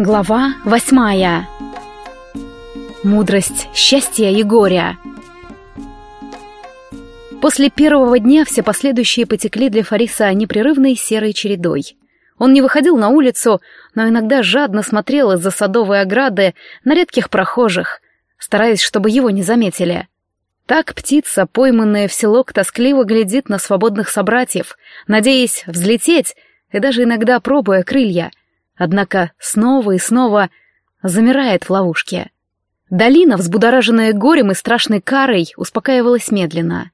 Глава восьмая. Мудрость счастья и горя. После первого дня все последующие потекли для Фариса непрерывной серой чередой. Он не выходил на улицу, но иногда жадно смотрел из-за садовой ограды на редких прохожих, стараясь, чтобы его не заметили. Так птица, пойманная в селок, тоскливо глядит на свободных собратьев, надеясь взлететь и даже иногда пробуя крылья — однако снова и снова замирает в ловушке. Долина, взбудораженная горем и страшной карой, успокаивалась медленно.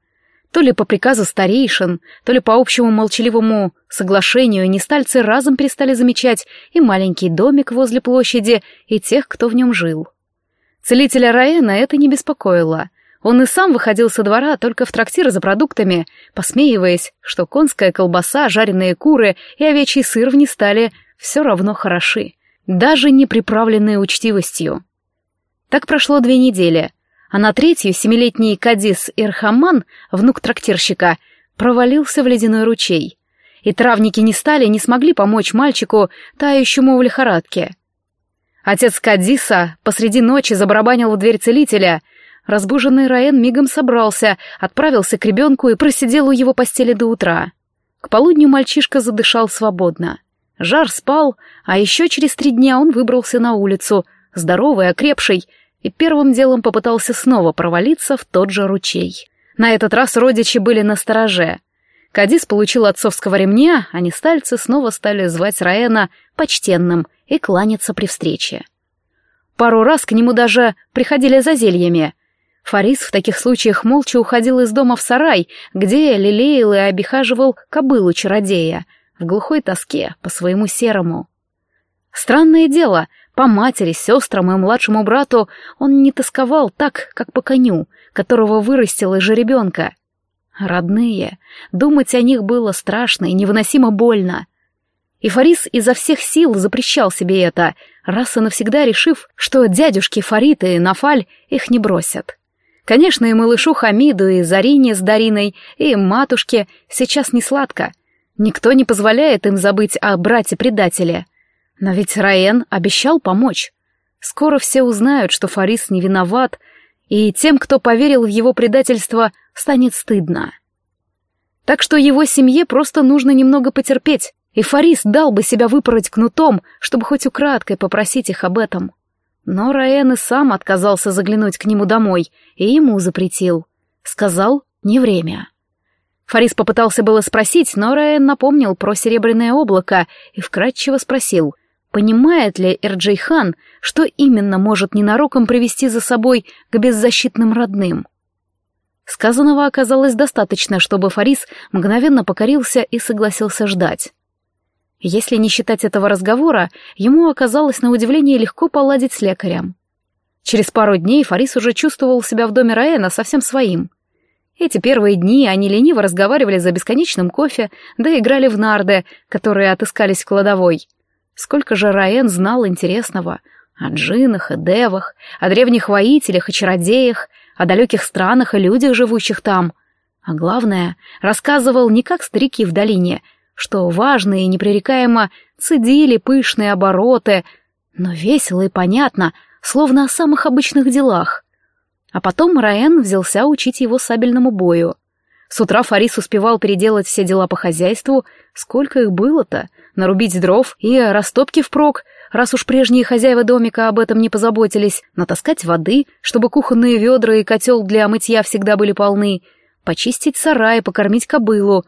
То ли по приказу старейшин, то ли по общему молчаливому соглашению нестальцы разом перестали замечать и маленький домик возле площади, и тех, кто в нем жил. Целителя Раэна это не беспокоило. Он и сам выходил со двора только в трактир за продуктами, посмеиваясь, что конская колбаса, жареные куры и овечий сыр в стали все равно хороши, даже не приправленные учтивостью. Так прошло две недели, а на третью семилетний Кадис Ирхаман, внук трактирщика, провалился в ледяной ручей. И травники не стали, не смогли помочь мальчику, тающему в лихорадке. Отец Кадиса посреди ночи забарабанил в дверь целителя. Разбуженный Раен мигом собрался, отправился к ребенку и просидел у его постели до утра. К полудню мальчишка задышал свободно. Жар спал, а еще через три дня он выбрался на улицу, здоровый, окрепший, и первым делом попытался снова провалиться в тот же ручей. На этот раз родичи были на стороже. Кадис получил отцовского ремня, а нестальцы снова стали звать Раэна почтенным и кланяться при встрече. Пару раз к нему даже приходили за зельями. Фарис в таких случаях молча уходил из дома в сарай, где лелеял и обихаживал кобылу чародея — в глухой тоске по своему серому. Странное дело, по матери, сестрам и младшему брату он не тосковал так, как по коню, которого вырастил из жеребенка. Родные, думать о них было страшно и невыносимо больно. И Фарис изо всех сил запрещал себе это, раз и навсегда решив, что дядюшки Фарит и Нафаль их не бросят. Конечно, и малышу Хамиду, и Зарине с Дариной, и матушке сейчас не сладко — Никто не позволяет им забыть о брате-предателе. Но ведь Раен обещал помочь. Скоро все узнают, что Фарис не виноват, и тем, кто поверил в его предательство, станет стыдно. Так что его семье просто нужно немного потерпеть, и Фарис дал бы себя выпороть кнутом, чтобы хоть украдкой попросить их об этом. Но Раен и сам отказался заглянуть к нему домой, и ему запретил. Сказал, не время. Фарис попытался было спросить, но Райан напомнил про серебряное облако и вкратчиво спросил, понимает ли Эрджейхан, что именно может ненароком привести за собой к беззащитным родным. Сказанного оказалось достаточно, чтобы Фарис мгновенно покорился и согласился ждать. Если не считать этого разговора, ему оказалось на удивление легко поладить с лекарем. Через пару дней Фарис уже чувствовал себя в доме Раэна совсем своим — эти первые дни они лениво разговаривали за бесконечным кофе, да играли в нарды, которые отыскались в кладовой. Сколько же Раен знал интересного о джинах и девах, о древних воителях и чародеях, о далеких странах и людях, живущих там. А главное, рассказывал не как старики в долине, что важно и непререкаемо цедили пышные обороты, но весело и понятно, словно о самых обычных делах. А потом Раен взялся учить его сабельному бою. С утра Фарис успевал переделать все дела по хозяйству. Сколько их было-то? Нарубить дров и растопки впрок, раз уж прежние хозяева домика об этом не позаботились, натаскать воды, чтобы кухонные ведра и котел для мытья всегда были полны, почистить сарай, покормить кобылу,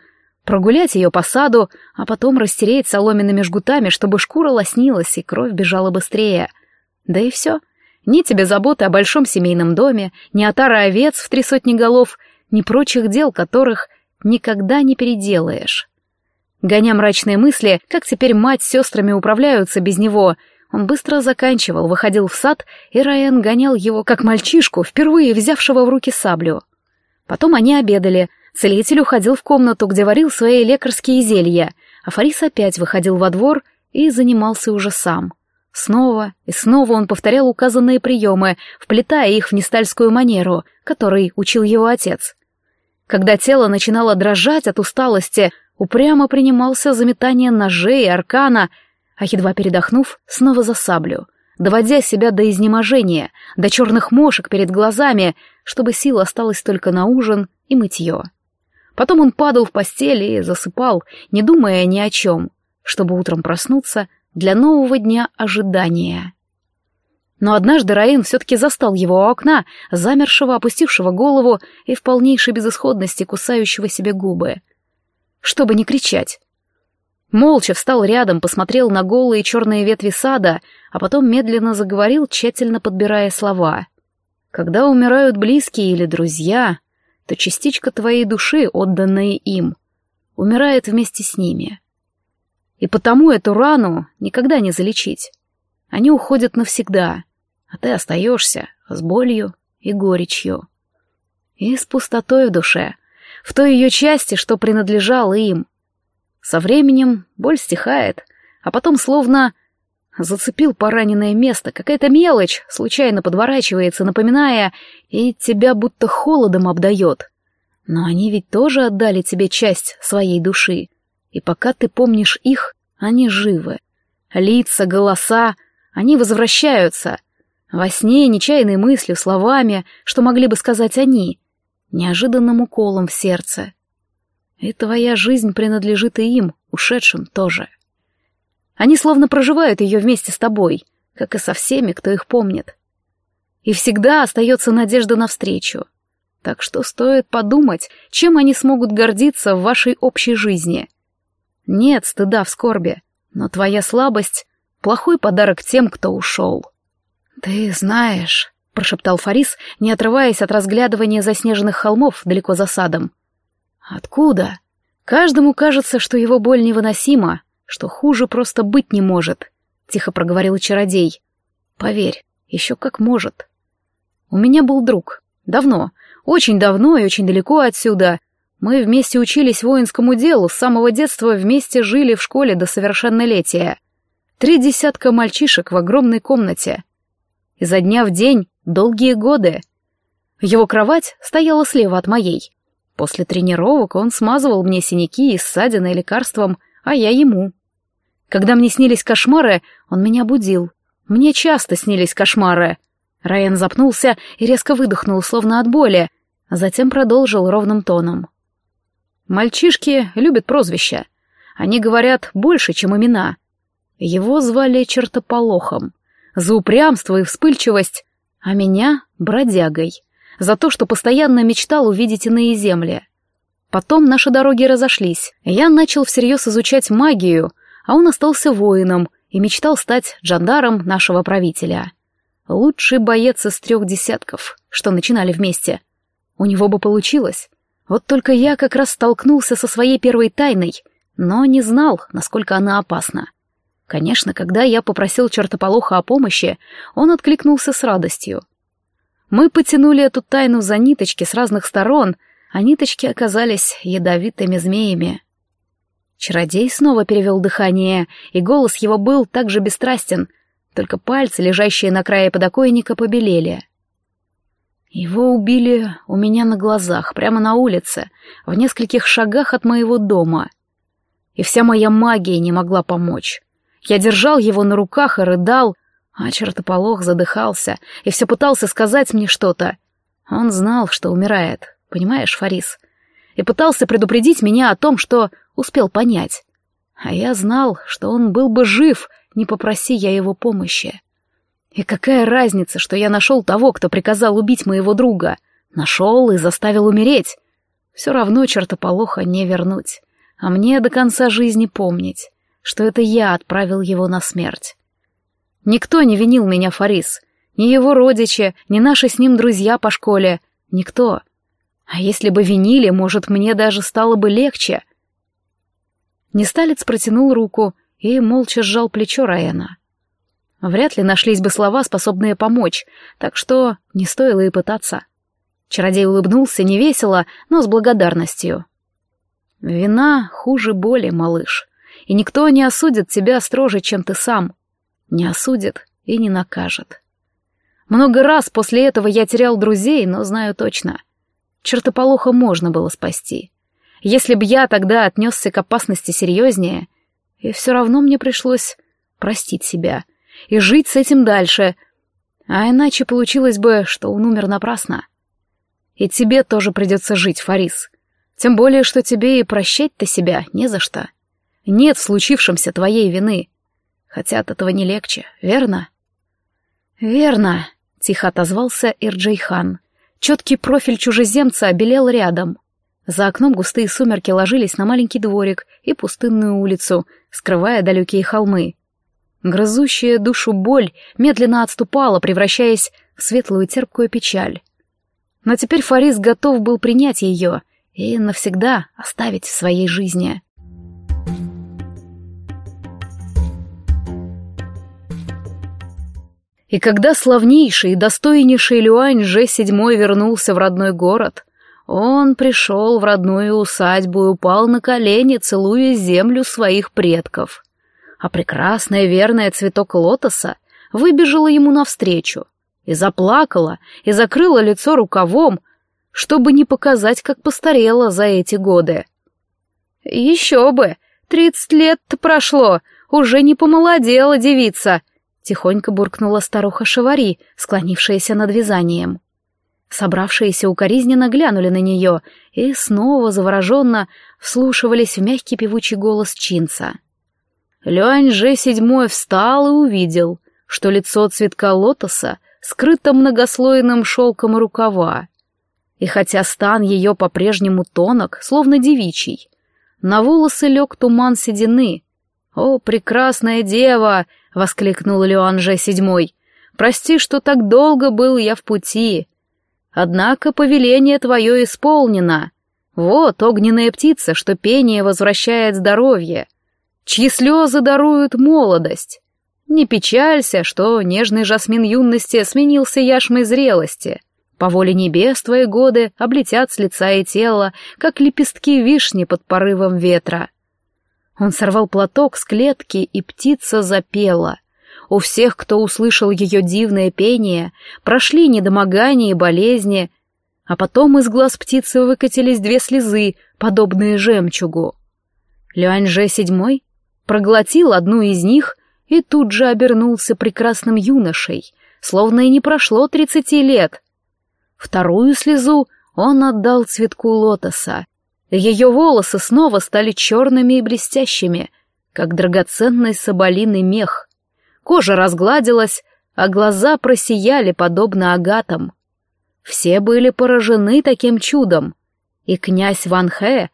прогулять ее по саду, а потом растереть соломенными жгутами, чтобы шкура лоснилась и кровь бежала быстрее. Да и все. Ни тебе заботы о большом семейном доме, ни отара овец в три сотни голов, ни прочих дел, которых никогда не переделаешь. Гоня мрачные мысли, как теперь мать с сестрами управляются без него, он быстро заканчивал, выходил в сад, и Райан гонял его, как мальчишку, впервые взявшего в руки саблю. Потом они обедали, целитель уходил в комнату, где варил свои лекарские зелья, а Фарис опять выходил во двор и занимался уже сам. Снова и снова он повторял указанные приемы, вплетая их в нестальскую манеру, которой учил его отец. Когда тело начинало дрожать от усталости, упрямо принимался за метание ножей и аркана, а едва передохнув, снова за саблю, доводя себя до изнеможения, до черных мошек перед глазами, чтобы сил осталась только на ужин и мытье. Потом он падал в постель и засыпал, не думая ни о чем, чтобы утром проснуться для нового дня ожидания. Но однажды Раин все-таки застал его у окна, замершего, опустившего голову и в полнейшей безысходности кусающего себе губы. Чтобы не кричать. Молча встал рядом, посмотрел на голые черные ветви сада, а потом медленно заговорил, тщательно подбирая слова. «Когда умирают близкие или друзья, то частичка твоей души, отданная им, умирает вместе с ними. И потому эту рану никогда не залечить. Они уходят навсегда, а ты остаешься с болью и горечью. И с пустотой в душе, в той ее части, что принадлежало им. Со временем боль стихает, а потом словно зацепил пораненное место, какая-то мелочь случайно подворачивается, напоминая, и тебя будто холодом обдает. Но они ведь тоже отдали тебе часть своей души, и пока ты помнишь их, они живы. Лица, голоса, они возвращаются. Во сне нечаянной мыслью, словами, что могли бы сказать они, неожиданным уколом в сердце. И твоя жизнь принадлежит и им, ушедшим тоже. Они словно проживают ее вместе с тобой, как и со всеми, кто их помнит. И всегда остается надежда навстречу. Так что стоит подумать, чем они смогут гордиться в вашей общей жизни. Нет стыда в скорби, но твоя слабость — плохой подарок тем, кто ушел. «Ты знаешь», — прошептал Фарис, не отрываясь от разглядывания заснеженных холмов далеко за садом. «Откуда? Каждому кажется, что его боль невыносима, что хуже просто быть не может», — тихо проговорил чародей. «Поверь, еще как может. У меня был друг. Давно, очень давно и очень далеко отсюда. Мы вместе учились воинскому делу, с самого детства вместе жили в школе до совершеннолетия. Три десятка мальчишек в огромной комнате изо дня в день, долгие годы. Его кровать стояла слева от моей. После тренировок он смазывал мне синяки и ссадины лекарством, а я ему. Когда мне снились кошмары, он меня будил. Мне часто снились кошмары. Райан запнулся и резко выдохнул, словно от боли, а затем продолжил ровным тоном. Мальчишки любят прозвища. Они говорят больше, чем имена. Его звали Чертополохом за упрямство и вспыльчивость, а меня — бродягой, за то, что постоянно мечтал увидеть иные земли. Потом наши дороги разошлись, я начал всерьез изучать магию, а он остался воином и мечтал стать джандаром нашего правителя. Лучший боец из трех десятков, что начинали вместе. У него бы получилось. Вот только я как раз столкнулся со своей первой тайной, но не знал, насколько она опасна. Конечно, когда я попросил чертополоха о помощи, он откликнулся с радостью. Мы потянули эту тайну за ниточки с разных сторон, а ниточки оказались ядовитыми змеями. Чародей снова перевел дыхание, и голос его был так же бесстрастен, только пальцы, лежащие на крае подоконника, побелели. Его убили у меня на глазах, прямо на улице, в нескольких шагах от моего дома. И вся моя магия не могла помочь. Я держал его на руках и рыдал, а чертополох задыхался и все пытался сказать мне что-то. Он знал, что умирает, понимаешь, Фарис, и пытался предупредить меня о том, что успел понять. А я знал, что он был бы жив, не попроси я его помощи. И какая разница, что я нашел того, кто приказал убить моего друга? Нашел и заставил умереть. Все равно чертополоха не вернуть, а мне до конца жизни помнить что это я отправил его на смерть. Никто не винил меня, Фарис. Ни его родичи, ни наши с ним друзья по школе. Никто. А если бы винили, может, мне даже стало бы легче. Несталец протянул руку и молча сжал плечо Раэна. Вряд ли нашлись бы слова, способные помочь, так что не стоило и пытаться. Чародей улыбнулся невесело, но с благодарностью. «Вина хуже боли, малыш и никто не осудит тебя строже, чем ты сам. Не осудит и не накажет. Много раз после этого я терял друзей, но знаю точно. Чертополоха можно было спасти. Если б я тогда отнесся к опасности серьезнее, и все равно мне пришлось простить себя и жить с этим дальше, а иначе получилось бы, что он умер напрасно. И тебе тоже придется жить, Фарис. Тем более, что тебе и прощать-то себя не за что. Нет в случившемся твоей вины. Хотя от этого не легче, верно? Верно, тихо отозвался Ирджейхан. Четкий профиль чужеземца обелел рядом. За окном густые сумерки ложились на маленький дворик и пустынную улицу, скрывая далекие холмы. Грызущая душу боль медленно отступала, превращаясь в светлую терпкую печаль. Но теперь Фарис готов был принять ее и навсегда оставить в своей жизни. И когда славнейший и достойнейший Люань же седьмой вернулся в родной город, он пришел в родную усадьбу и упал на колени, целуя землю своих предков. А прекрасная верная цветок лотоса выбежала ему навстречу и заплакала, и закрыла лицо рукавом, чтобы не показать, как постарела за эти годы. «Еще бы! Тридцать лет-то прошло, уже не помолодела девица!» Тихонько буркнула старуха Шавари, склонившаяся над вязанием. Собравшиеся укоризненно глянули на нее и снова завороженно вслушивались в мягкий певучий голос Чинца. Люань же седьмой встал и увидел, что лицо цветка лотоса скрыто многослойным шелком рукава. И хотя стан ее по-прежнему тонок, словно девичий, на волосы лег туман седины. «О, прекрасная дева!» — воскликнул Леонже седьмой. «Прости, что так долго был я в пути. Однако повеление твое исполнено. Вот огненная птица, что пение возвращает здоровье, чьи слезы даруют молодость. Не печалься, что нежный жасмин юности сменился яшмой зрелости. По воле небес твои годы облетят с лица и тела, как лепестки вишни под порывом ветра. Он сорвал платок с клетки, и птица запела. У всех, кто услышал ее дивное пение, прошли недомогания и болезни, а потом из глаз птицы выкатились две слезы, подобные жемчугу. Люаньже седьмой проглотил одну из них и тут же обернулся прекрасным юношей, словно и не прошло тридцати лет. Вторую слезу он отдал цветку лотоса, ее волосы снова стали черными и блестящими, как драгоценный соболиный мех. Кожа разгладилась, а глаза просияли, подобно агатам. Все были поражены таким чудом, и князь Ван Хэ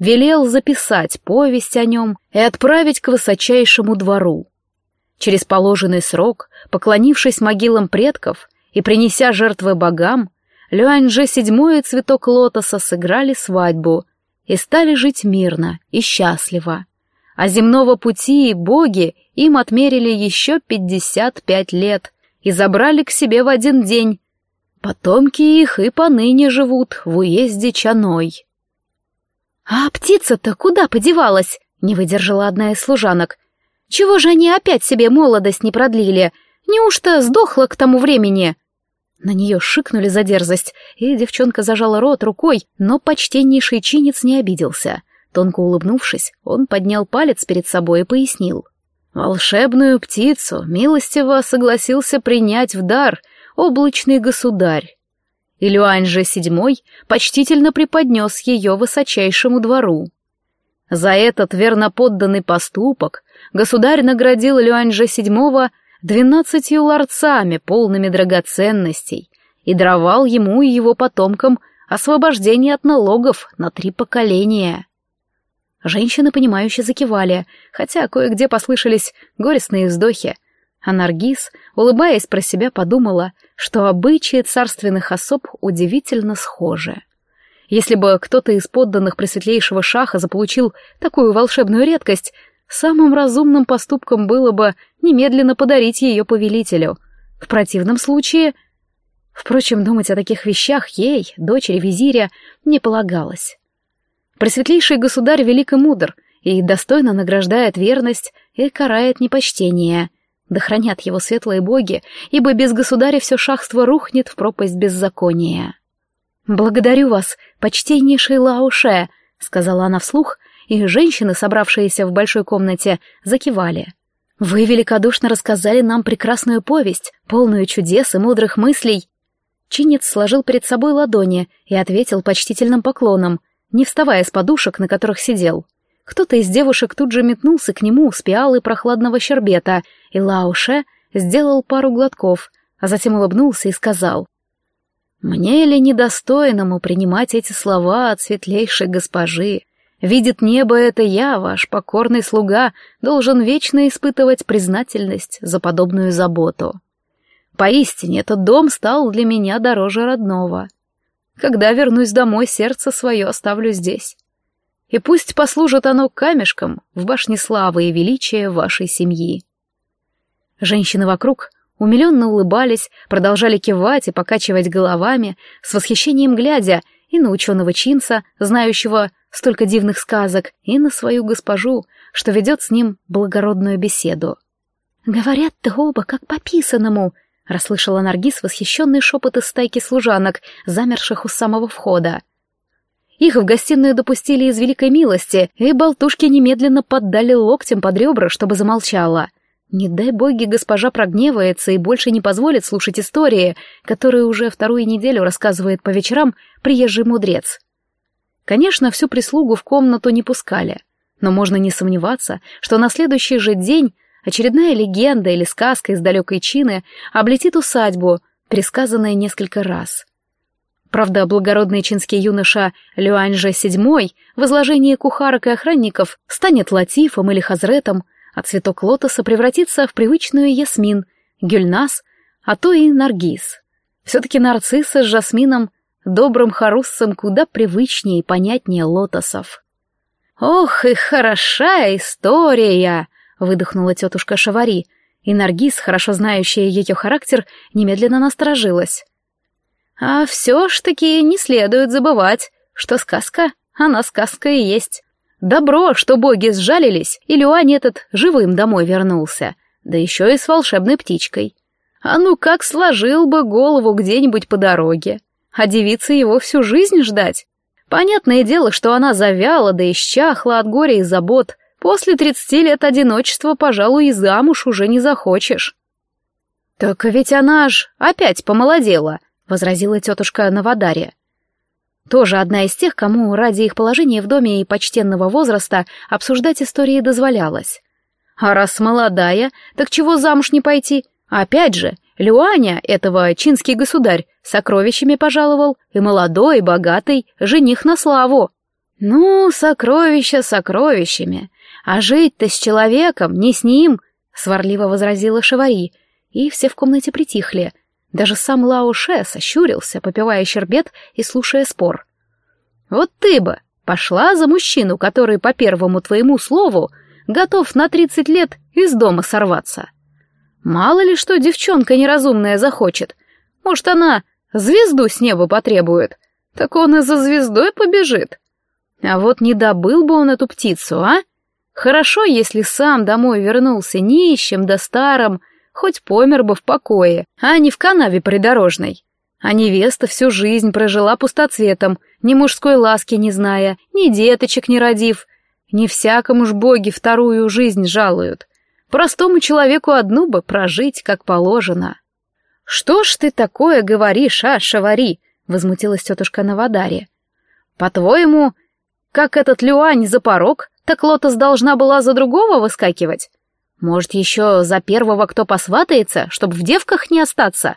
велел записать повесть о нем и отправить к высочайшему двору. Через положенный срок, поклонившись могилам предков и принеся жертвы богам, Люаньже седьмой цветок лотоса сыграли свадьбу — и стали жить мирно и счастливо. А земного пути боги им отмерили еще пятьдесят пять лет и забрали к себе в один день. Потомки их и поныне живут в уезде Чаной. «А птица-то куда подевалась?» — не выдержала одна из служанок. «Чего же они опять себе молодость не продлили? Неужто сдохла к тому времени?» На нее шикнули за дерзость, и девчонка зажала рот рукой, но почтеннейший чинец не обиделся. Тонко улыбнувшись, он поднял палец перед собой и пояснил. «Волшебную птицу милостиво согласился принять в дар облачный государь. И Люань же седьмой почтительно преподнес ее высочайшему двору. За этот верноподданный поступок государь наградил Люань же седьмого двенадцатью ларцами, полными драгоценностей, и даровал ему и его потомкам освобождение от налогов на три поколения. Женщины, понимающе закивали, хотя кое-где послышались горестные вздохи, а Наргиз, улыбаясь про себя, подумала, что обычаи царственных особ удивительно схожи. Если бы кто-то из подданных Пресветлейшего Шаха заполучил такую волшебную редкость, Самым разумным поступком было бы немедленно подарить ее повелителю. В противном случае... Впрочем, думать о таких вещах ей, дочери визиря, не полагалось. Пресветлейший государь велик и мудр, и достойно награждает верность и карает непочтение. Да хранят его светлые боги, ибо без государя все шахство рухнет в пропасть беззакония. «Благодарю вас, почтеннейший Лауше», — сказала она вслух, и женщины, собравшиеся в большой комнате, закивали. «Вы великодушно рассказали нам прекрасную повесть, полную чудес и мудрых мыслей». Чинец сложил перед собой ладони и ответил почтительным поклоном, не вставая с подушек, на которых сидел. Кто-то из девушек тут же метнулся к нему с пиалой прохладного щербета, и Лауше сделал пару глотков, а затем улыбнулся и сказал. «Мне ли недостойному принимать эти слова от светлейшей госпожи? Видит небо это я, ваш покорный слуга, должен вечно испытывать признательность за подобную заботу. Поистине, этот дом стал для меня дороже родного. Когда вернусь домой, сердце свое оставлю здесь. И пусть послужит оно камешком в башне славы и величия вашей семьи. Женщины вокруг умиленно улыбались, продолжали кивать и покачивать головами, с восхищением глядя и на ученого Чинца, знающего столько дивных сказок, и на свою госпожу, что ведет с ним благородную беседу. «Говорят-то оба как по писанному», — расслышала Наргиз восхищенный шепот из стайки служанок, замерших у самого входа. Их в гостиную допустили из великой милости, и болтушки немедленно поддали локтем под ребра, чтобы замолчала. Не дай боги, госпожа прогневается и больше не позволит слушать истории, которые уже вторую неделю рассказывает по вечерам приезжий мудрец. Конечно, всю прислугу в комнату не пускали, но можно не сомневаться, что на следующий же день очередная легенда или сказка из далекой Чины облетит усадьбу, пересказанная несколько раз. Правда, благородный чинский юноша Люаньже VII в изложении кухарок и охранников станет Латифом или Хазретом, а цветок лотоса превратится в привычную ясмин, гюльнас, а то и наргиз. Все-таки нарциссы с жасмином добрым харуссам куда привычнее и понятнее лотосов. «Ох, и хороша история!» — выдохнула тетушка Шавари, и Наргиз, хорошо знающая ее характер, немедленно насторожилась. «А все ж таки не следует забывать, что сказка, она сказка и есть. Добро, что боги сжалились, и Люань этот живым домой вернулся, да еще и с волшебной птичкой. А ну как сложил бы голову где-нибудь по дороге!» а девице его всю жизнь ждать. Понятное дело, что она завяла да исчахла от горя и забот. После тридцати лет одиночества, пожалуй, и замуж уже не захочешь. «Так ведь она ж опять помолодела», — возразила тетушка Новодарья. Тоже одна из тех, кому ради их положения в доме и почтенного возраста обсуждать истории дозволялось. А раз молодая, так чего замуж не пойти? Опять же, Люаня, этого чинский государь, сокровищами пожаловал, и молодой, и богатый, жених на славу. Ну, сокровища сокровищами, а жить-то с человеком, не с ним, сварливо возразила Шавари, и все в комнате притихли. Даже сам Лауше сощурился, попивая щербет и слушая спор. Вот ты бы пошла за мужчину, который по первому твоему слову готов на тридцать лет из дома сорваться. Мало ли что девчонка неразумная захочет. Может, она звезду с неба потребует. Так он и за звездой побежит. А вот не добыл бы он эту птицу, а? Хорошо, если сам домой вернулся нищим да старым, хоть помер бы в покое, а не в канаве придорожной. А невеста всю жизнь прожила пустоцветом, ни мужской ласки не зная, ни деточек не родив. Не всякому ж боги вторую жизнь жалуют. Простому человеку одну бы прожить, как положено. «Что ж ты такое говоришь, а, Шавари?» — возмутилась тетушка Навадари. «По-твоему, как этот Люань за порог, так Лотос должна была за другого выскакивать? Может, еще за первого, кто посватается, чтобы в девках не остаться?»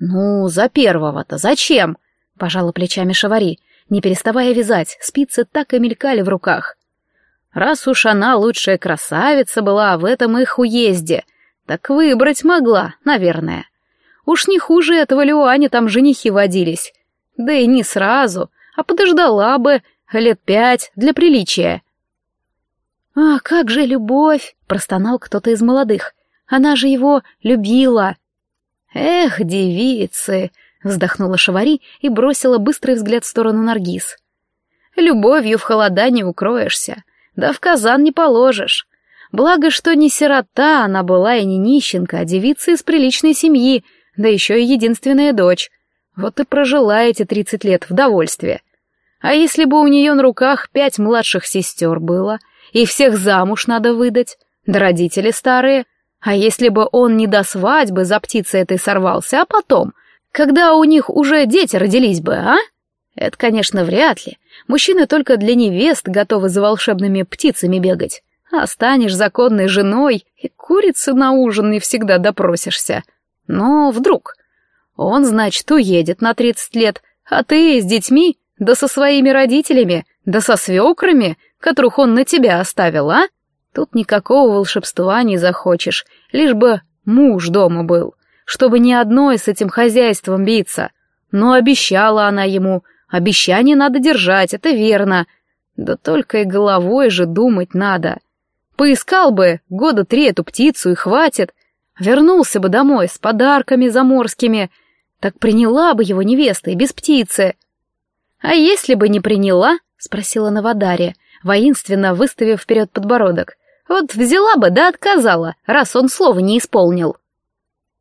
«Ну, за первого-то зачем?» — пожала плечами Шавари, не переставая вязать, спицы так и мелькали в руках. Раз уж она лучшая красавица была в этом их уезде, так выбрать могла, наверное. Уж не хуже этого Люаня там женихи водились. Да и не сразу, а подождала бы лет пять для приличия. «А как же любовь!» — простонал кто-то из молодых. «Она же его любила!» «Эх, девицы!» — вздохнула Шавари и бросила быстрый взгляд в сторону Наргиз. «Любовью в холода не укроешься. Да в казан не положишь. Благо, что не сирота она была и не нищенка, а девица из приличной семьи, да еще и единственная дочь. Вот и прожила эти тридцать лет в довольстве. А если бы у нее на руках пять младших сестер было, и всех замуж надо выдать, да родители старые, а если бы он не до свадьбы за птицей этой сорвался, а потом, когда у них уже дети родились бы, а? Это, конечно, вряд ли. Мужчины только для невест готовы за волшебными птицами бегать. А станешь законной женой, и курицы на ужин не всегда допросишься. Но вдруг... Он, значит, уедет на тридцать лет, а ты с детьми, да со своими родителями, да со свекрами, которых он на тебя оставил, а? Тут никакого волшебства не захочешь, лишь бы муж дома был, чтобы ни одной с этим хозяйством биться. Но обещала она ему, обещание надо держать, это верно. Да только и головой же думать надо. Поискал бы года три эту птицу и хватит. Вернулся бы домой с подарками заморскими. Так приняла бы его невеста и без птицы. А если бы не приняла, спросила Навадария, воинственно выставив вперед подбородок. Вот взяла бы да отказала, раз он слова не исполнил.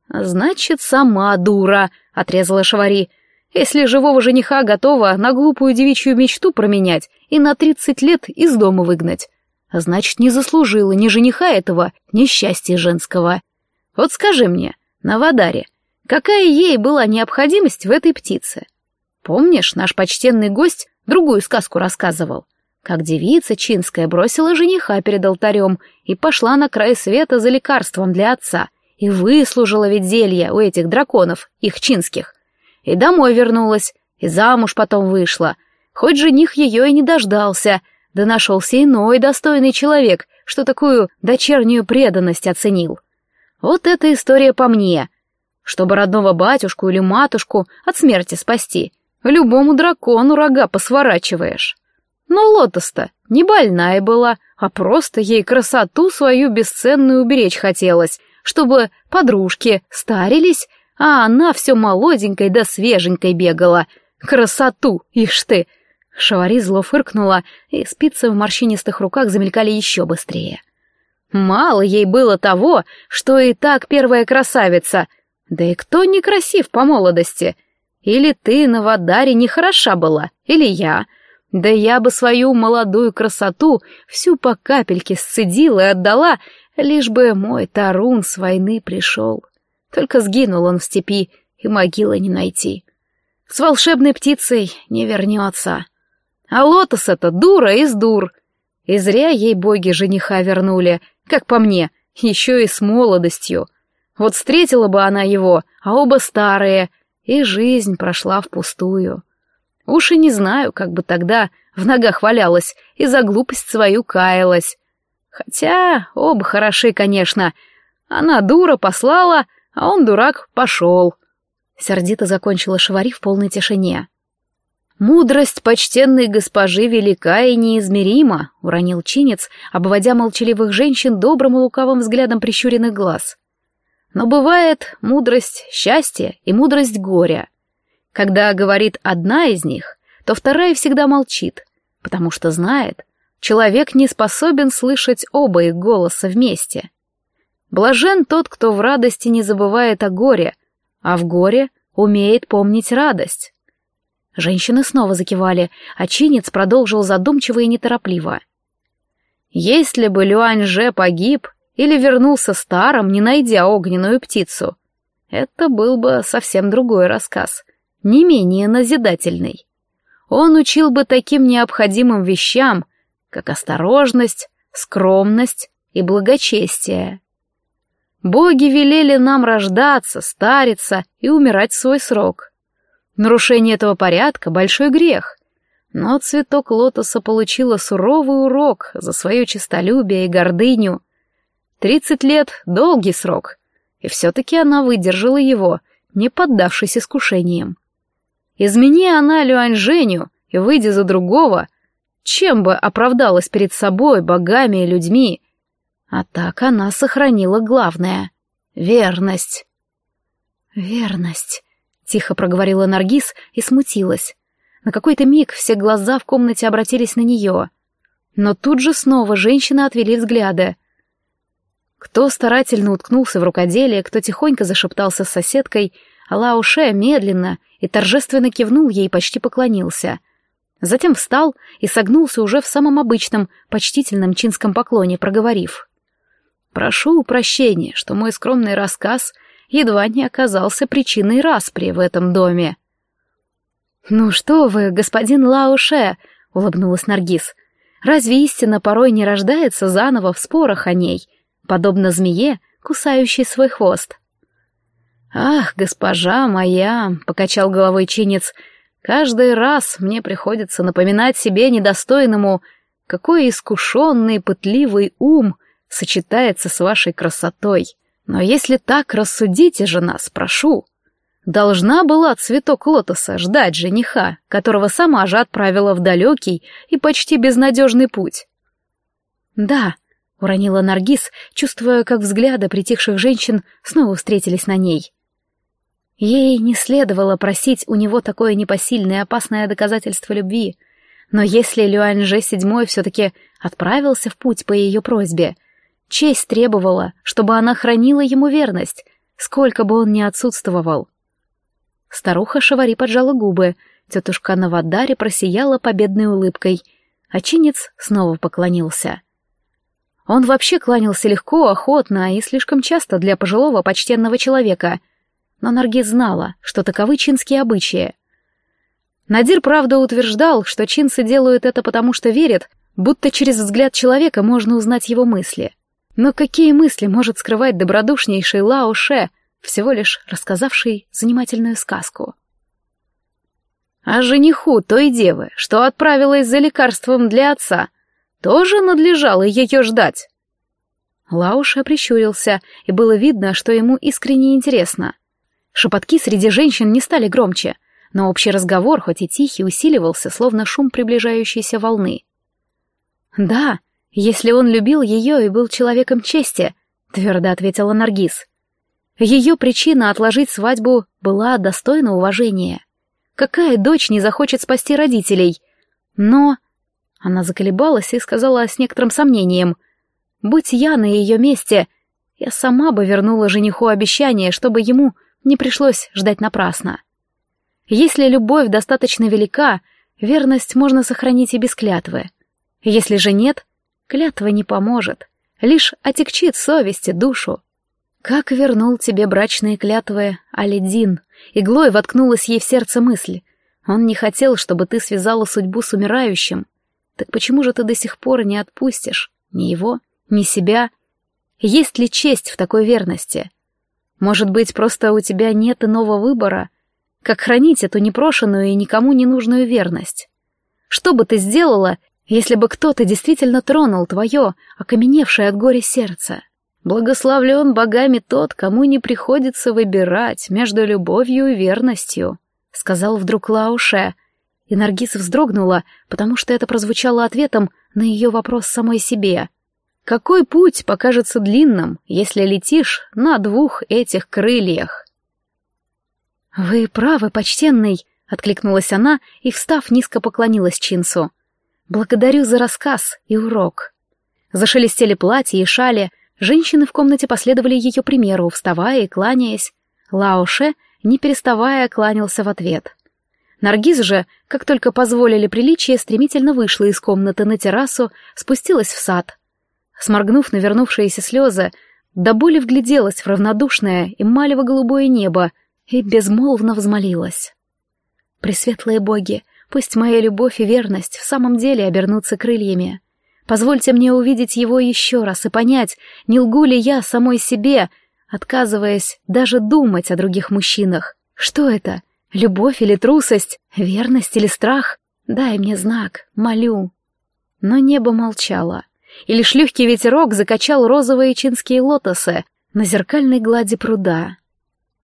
«Значит, сама дура», — отрезала Шавари. «Если живого жениха готова на глупую девичью мечту променять и на тридцать лет из дома выгнать, значит, не заслужила ни жениха этого, ни счастья женского. Вот скажи мне, на Вадаре, какая ей была необходимость в этой птице? Помнишь, наш почтенный гость другую сказку рассказывал?» как девица чинская бросила жениха перед алтарем и пошла на край света за лекарством для отца, и выслужила ведь зелье у этих драконов, их чинских. И домой вернулась, и замуж потом вышла, хоть жених ее и не дождался, да нашелся иной достойный человек, что такую дочернюю преданность оценил. Вот эта история по мне. Чтобы родного батюшку или матушку от смерти спасти, любому дракону рога посворачиваешь. Но Лотос-то не больная была, а просто ей красоту свою бесценную уберечь хотелось, чтобы подружки старились, а она все молоденькой да свеженькой бегала. Красоту, ишь ты! Шавари зло фыркнула, и спицы в морщинистых руках замелькали еще быстрее. Мало ей было того, что и так первая красавица. Да и кто не красив по молодости? Или ты на Вадаре не хороша была, или я — да я бы свою молодую красоту всю по капельке сцедила и отдала, лишь бы мой Тарун с войны пришел. Только сгинул он в степи, и могилы не найти. С волшебной птицей не вернется. А лотос это дура из дур. И зря ей боги жениха вернули, как по мне, еще и с молодостью. Вот встретила бы она его, а оба старые, и жизнь прошла впустую. Уж и не знаю, как бы тогда в ногах валялась и за глупость свою каялась. Хотя оба хороши, конечно. Она дура послала, а он, дурак, пошел. Сердито закончила Шавари в полной тишине. «Мудрость почтенной госпожи велика и неизмерима», — уронил чинец, обводя молчаливых женщин добрым и лукавым взглядом прищуренных глаз. «Но бывает мудрость счастья и мудрость горя. Когда говорит одна из них, то вторая всегда молчит, потому что знает, человек не способен слышать оба их голоса вместе. Блажен тот, кто в радости не забывает о горе, а в горе умеет помнить радость. Женщины снова закивали, а чинец продолжил задумчиво и неторопливо. Если бы Люаньже погиб или вернулся старым, не найдя огненную птицу, это был бы совсем другой рассказ — не менее назидательный. Он учил бы таким необходимым вещам, как осторожность, скромность и благочестие. Боги велели нам рождаться, стариться и умирать в свой срок. Нарушение этого порядка — большой грех. Но цветок лотоса получила суровый урок за свое честолюбие и гордыню. Тридцать лет — долгий срок, и все-таки она выдержала его, не поддавшись искушениям. Измени она Люаньженю и выйдя за другого, чем бы оправдалась перед собой, богами и людьми. А так она сохранила главное — верность. «Верность», — тихо проговорила Наргиз и смутилась. На какой-то миг все глаза в комнате обратились на нее. Но тут же снова женщины отвели взгляды. Кто старательно уткнулся в рукоделие, кто тихонько зашептался с соседкой — а Лауше медленно и торжественно кивнул ей почти поклонился. Затем встал и согнулся уже в самом обычном, почтительном чинском поклоне, проговорив. «Прошу прощения, что мой скромный рассказ едва не оказался причиной распри в этом доме». «Ну что вы, господин Лауше!» — улыбнулась Наргиз. «Разве истина порой не рождается заново в спорах о ней, подобно змее, кусающей свой хвост?» «Ах, госпожа моя!» — покачал головой чинец — Каждый раз мне приходится напоминать себе недостойному, какой искушенный, пытливый ум сочетается с вашей красотой. Но если так рассудите же нас, прошу. Должна была цветок лотоса ждать жениха, которого сама же отправила в далекий и почти безнадежный путь. «Да», — уронила Наргиз, чувствуя, как взгляды притихших женщин снова встретились на ней. Ей не следовало просить у него такое непосильное и опасное доказательство любви. Но если Люаньже VII все-таки отправился в путь по ее просьбе, честь требовала, чтобы она хранила ему верность, сколько бы он ни отсутствовал. Старуха Шавари поджала губы, тетушка Навадаре просияла победной улыбкой, а чинец снова поклонился. Он вообще кланялся легко, охотно и слишком часто для пожилого почтенного человека — но Наргиз знала, что таковы чинские обычаи. Надир, правда, утверждал, что чинцы делают это потому, что верят, будто через взгляд человека можно узнать его мысли. Но какие мысли может скрывать добродушнейший Лао Ше, всего лишь рассказавший занимательную сказку? А жениху той девы, что отправилась за лекарством для отца, тоже надлежало ее ждать. Лауша прищурился, и было видно, что ему искренне интересно — Шепотки среди женщин не стали громче, но общий разговор, хоть и тихий, усиливался, словно шум приближающейся волны. «Да, если он любил ее и был человеком чести», — твердо ответила Наргиз. Ее причина отложить свадьбу была достойна уважения. Какая дочь не захочет спасти родителей? Но... Она заколебалась и сказала с некоторым сомнением. «Будь я на ее месте, я сама бы вернула жениху обещание, чтобы ему не пришлось ждать напрасно. Если любовь достаточно велика, верность можно сохранить и без клятвы. Если же нет, клятва не поможет, лишь отягчит совесть и душу. Как вернул тебе брачные клятвы Алидин? Иглой воткнулась ей в сердце мысль. Он не хотел, чтобы ты связала судьбу с умирающим. Так почему же ты до сих пор не отпустишь ни его, ни себя? Есть ли честь в такой верности? Может быть, просто у тебя нет иного выбора? Как хранить эту непрошенную и никому не нужную верность? Что бы ты сделала, если бы кто-то действительно тронул твое, окаменевшее от горя сердце? Благословлен богами тот, кому не приходится выбирать между любовью и верностью, — сказал вдруг Лауше. И Наргиз вздрогнула, потому что это прозвучало ответом на ее вопрос самой себе — какой путь покажется длинным, если летишь на двух этих крыльях? «Вы правы, почтенный», — откликнулась она и, встав, низко поклонилась Чинсу. «Благодарю за рассказ и урок». Зашелестели платья и шали, женщины в комнате последовали ее примеру, вставая и кланяясь. Лаоше, не переставая, кланялся в ответ. Наргиз же, как только позволили приличия, стремительно вышла из комнаты на террасу, спустилась в сад — Сморгнув навернувшиеся слезы, до боли вгляделась в равнодушное и малево-голубое небо и безмолвно взмолилась. «Пресветлые боги, пусть моя любовь и верность в самом деле обернутся крыльями. Позвольте мне увидеть его еще раз и понять, не лгу ли я самой себе, отказываясь даже думать о других мужчинах. Что это? Любовь или трусость? Верность или страх? Дай мне знак, молю». Но небо молчало и лишь легкий ветерок закачал розовые чинские лотосы на зеркальной глади пруда.